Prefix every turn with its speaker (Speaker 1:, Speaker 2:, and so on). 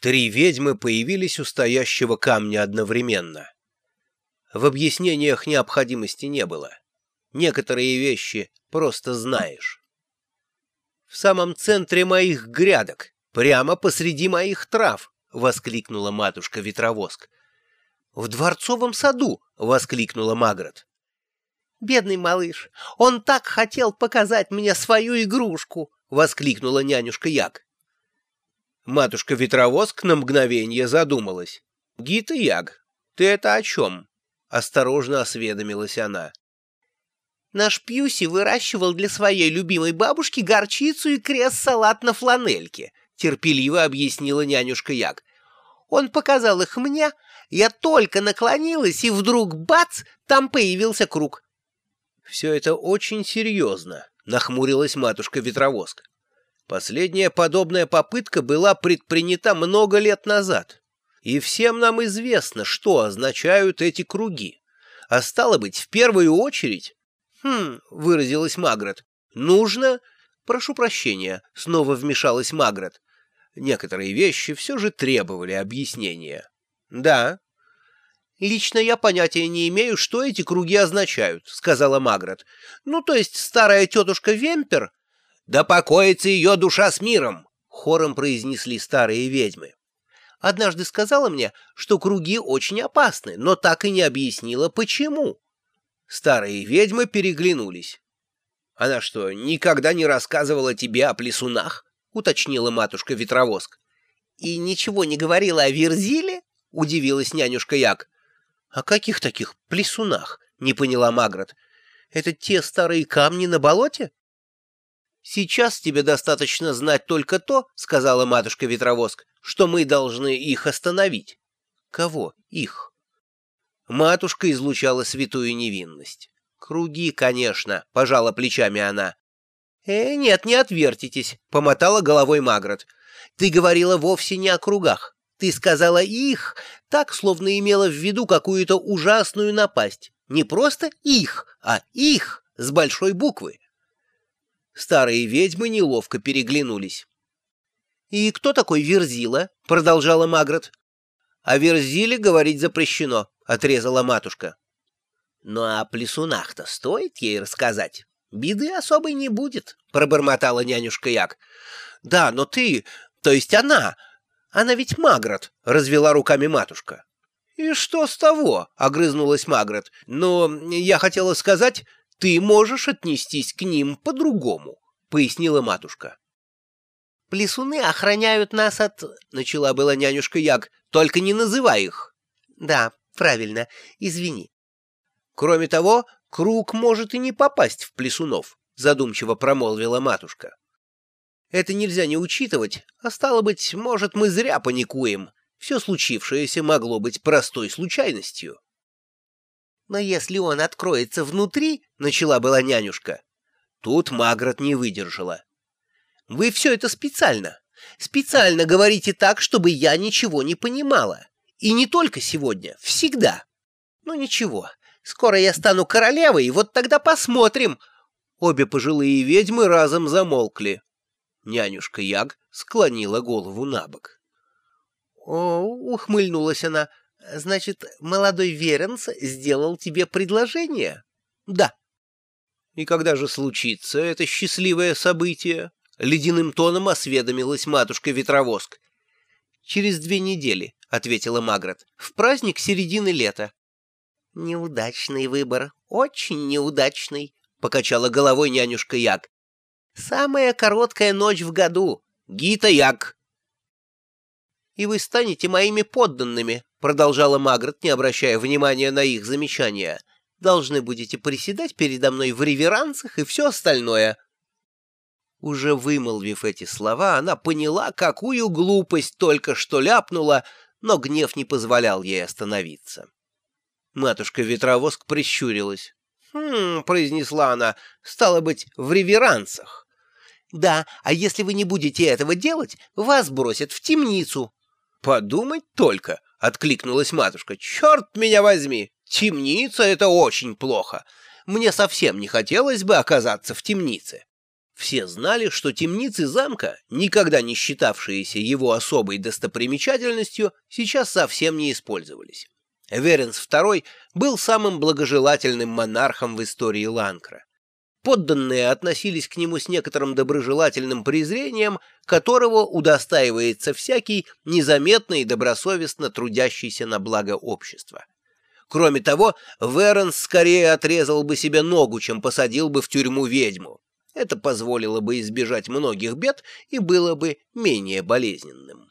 Speaker 1: Три ведьмы появились у стоящего камня одновременно. В объяснениях необходимости не было. Некоторые вещи просто знаешь. «В самом центре моих грядок, прямо посреди моих трав!» — воскликнула матушка-ветровоск. «В дворцовом саду!» — воскликнула Магрот. «Бедный малыш, он так хотел показать мне свою игрушку!» — воскликнула нянюшка Як. Матушка-ветровоск на мгновение задумалась. «Гита Яг, ты это о чем?» — осторожно осведомилась она. «Наш Пьюси выращивал для своей любимой бабушки горчицу и крест-салат на фланельке», — терпеливо объяснила нянюшка Яг. «Он показал их мне, я только наклонилась, и вдруг бац, там появился круг». «Все это очень серьезно», — нахмурилась матушка-ветровоск. Последняя подобная попытка была предпринята много лет назад, и всем нам известно, что означают эти круги. А стало быть, в первую очередь... Хм, выразилась Магрот. Нужно... Прошу прощения, снова вмешалась Магрот. Некоторые вещи все же требовали объяснения. Да. Лично я понятия не имею, что эти круги означают, сказала Магрот. Ну, то есть старая тетушка Вемпер «Да покоится ее душа с миром!» — хором произнесли старые ведьмы. Однажды сказала мне, что круги очень опасны, но так и не объяснила, почему. Старые ведьмы переглянулись. «Она что, никогда не рассказывала тебе о плесунах?» — уточнила матушка-ветровоск. «И ничего не говорила о Верзиле?» — удивилась нянюшка Як. «О каких таких плесунах?» — не поняла Магрот. «Это те старые камни на болоте?» «Сейчас тебе достаточно знать только то, — сказала матушка-ветровоск, — что мы должны их остановить». «Кого их?» Матушка излучала святую невинность. «Круги, конечно», — пожала плечами она. «Э, нет, не отвертитесь», — помотала головой Магрот. «Ты говорила вовсе не о кругах. Ты сказала «их», так, словно имела в виду какую-то ужасную напасть. Не просто «их», а «их» с большой буквы. Старые ведьмы неловко переглянулись. «И кто такой Верзила?» — продолжала Магрот. «О Верзиле говорить запрещено», — отрезала матушка. «Ну а о плесунах-то стоит ей рассказать? Беды особой не будет», — пробормотала нянюшка Як. «Да, но ты, то есть она, она ведь Магрот», — развела руками матушка. «И что с того?» — огрызнулась Магрот. «Но я хотела сказать, ты можешь отнестись к ним по-другому, — пояснила матушка. — Плесуны охраняют нас от... — начала была нянюшка Яг. — Только не называй их. — Да, правильно, извини. — Кроме того, круг может и не попасть в плесунов, — задумчиво промолвила матушка. — Это нельзя не учитывать, а стало быть, может, мы зря паникуем. Все случившееся могло быть простой случайностью. «Но если он откроется внутри...» — начала была нянюшка. Тут Магрот не выдержала. «Вы все это специально. Специально говорите так, чтобы я ничего не понимала. И не только сегодня, всегда. Ну ничего, скоро я стану королевой, и вот тогда посмотрим». Обе пожилые ведьмы разом замолкли. Нянюшка Яг склонила голову на бок. «О, — ухмыльнулась она, Значит, молодой Веренс сделал тебе предложение? Да. И когда же случится это счастливое событие? Ледяным тоном осведомилась матушка-ветровоск. Через две недели, ответила Магрот, в праздник середины лета. Неудачный выбор, очень неудачный, покачала головой нянюшка Як. Самая короткая ночь в году. Гита Як. И вы станете моими подданными, — продолжала Магрот, не обращая внимания на их замечания. «Должны будете приседать передо мной в реверансах и все остальное». Уже вымолвив эти слова, она поняла, какую глупость только что ляпнула, но гнев не позволял ей остановиться. Матушка-ветровоск прищурилась. «Хм», — произнесла она, — «стало быть, в реверансах». «Да, а если вы не будете этого делать, вас бросят в темницу». «Подумать только», — откликнулась матушка. «Черт меня возьми! Темница — это очень плохо. Мне совсем не хотелось бы оказаться в темнице». Все знали, что темницы замка, никогда не считавшиеся его особой достопримечательностью, сейчас совсем не использовались. Веренс II был самым благожелательным монархом в истории Ланкра. Подданные относились к нему с некоторым доброжелательным презрением, которого удостаивается всякий незаметно и добросовестно трудящийся на благо общества. Кроме того, Веренс скорее отрезал бы себе ногу, чем посадил бы в тюрьму ведьму. Это позволило бы избежать многих бед и было бы менее болезненным.